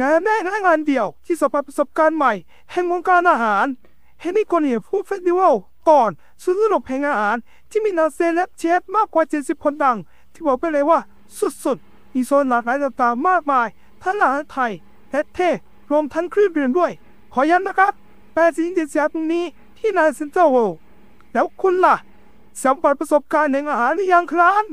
งานแรกและงานเดียวที่สัมผัสประสบการณ์ใหม่ แห่งวงการอาหารเฮมิโกเนียฟูดเฟสติวัลก่อนสุดสนุกแห่งอาหาร ที่มีนักเซเลบเชฟมากกว่า 70 คนดัง ที่บอกไปเลยว่าสุดๆ มีโซนหลากหลายต่างๆมากมาย ทั้งอาหารไทยและเทศรวมทั้งเครื่องดื่มด้วย ขอย้ำนะครับแปดสิงเจ็ดสยาตรงนี้ที่นายเซ็นเตอร์โวแล้วคุณล่ะสัมผัสประสบการณ์แห่งอาหารหรือยังครับ